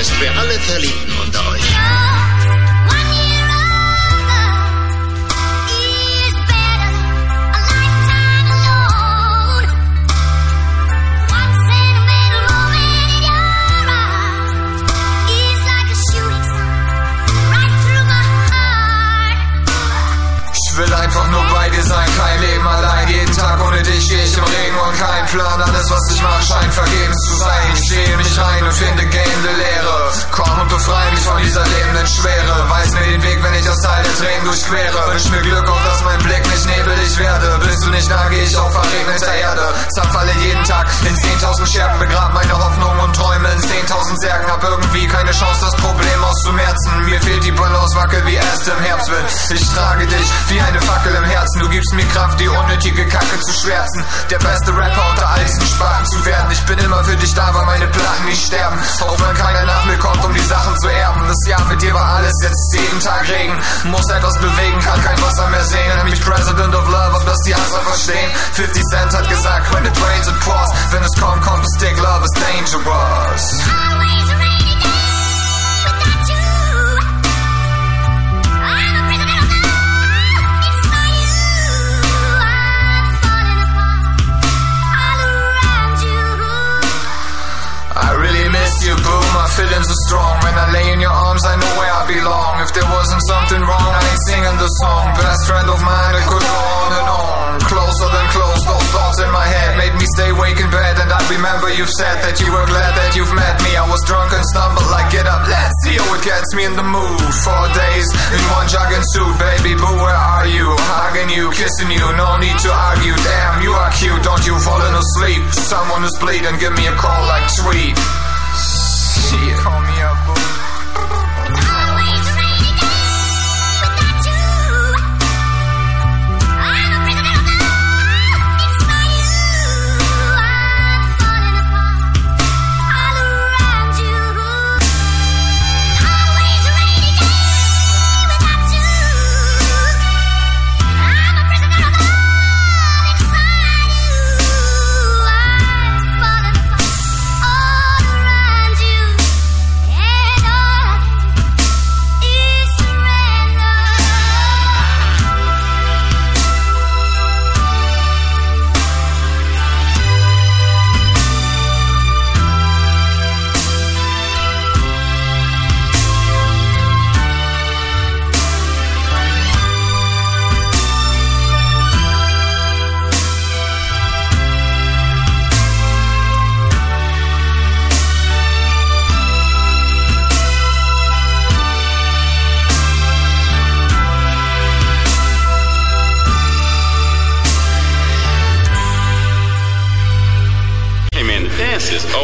ist für alle Verliebten unter euch. Ich will einfach nur bei dir sein, kein Leben Tag ohne dich gehe ich im Regen und kein Plan. Alles, was ich mache, scheint vergebens zu sein. Ich sehe mich rein und finde gähnende Leere. Komm und befreie mich von dieser lebenden Schwere. Weiß mir den Weg, wenn ich das Teil der Tränen durchquere. Wünsch mir Glück, auch dass mein Blick nicht nebelig werde. Bist du nicht da, gehe ich auf verregneter Erde. Zerfalle jeden Tag in 10.000 Scherben, begrab meine Hoffnung und Träume in 10.000 Särgen. Hab irgendwie keine Chance, das Problem auszumerzen. Mir fehlt die Balance, wackel wie erst im Herbstwind. Ich trage dich wie eine Fackel im Herzen. Du gibst mir Kraft, die unnötige Kacke zu schwärzen. Der beste Rapper unter all diesen Sparten zu werden. Ich bin immer für dich da, weil meine Platten nicht sterben. Auch wenn keiner nach mir kommt, um die Sachen zu erben. Das Jahr mit dir war alles, jetzt jeden Tag Regen. Muss etwas bewegen, kann kein Wasser mehr sehen. Nenn mich President of Love, ob das die Hasser verstehen. 50 Cent hat gesagt, when it rains it pours. Wenn es kommt, kommt es dick, love is dangerous. Feelings are strong. When I lay in your arms, I know where I belong. If there wasn't something wrong, I ain't singing the song. Best friend of mine, it could go on and on. Closer than close, those thoughts in my head made me stay awake in bed. And I remember you've said that you were glad that you've met me. I was drunk and stumbled like, get up, let's see. Oh, it gets me in the mood. Four days in one jogging suit, baby boo, where are you? Hugging you, kissing you, no need to argue. Damn, you are cute, don't you falling asleep? Someone is bleeding, give me a call like me